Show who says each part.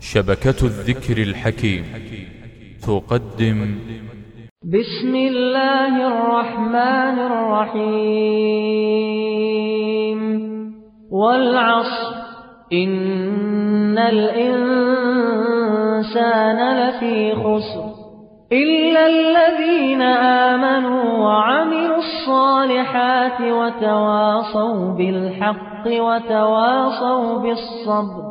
Speaker 1: شبكة الذكر الحكيم. تقدم.
Speaker 2: بسم الله الرحمن الرحيم. والعصر. إن الإنسان لفي خسر. إلا الذين آمنوا وعملوا الصالحات وتواصوا بالحق وتواصوا بالصبر.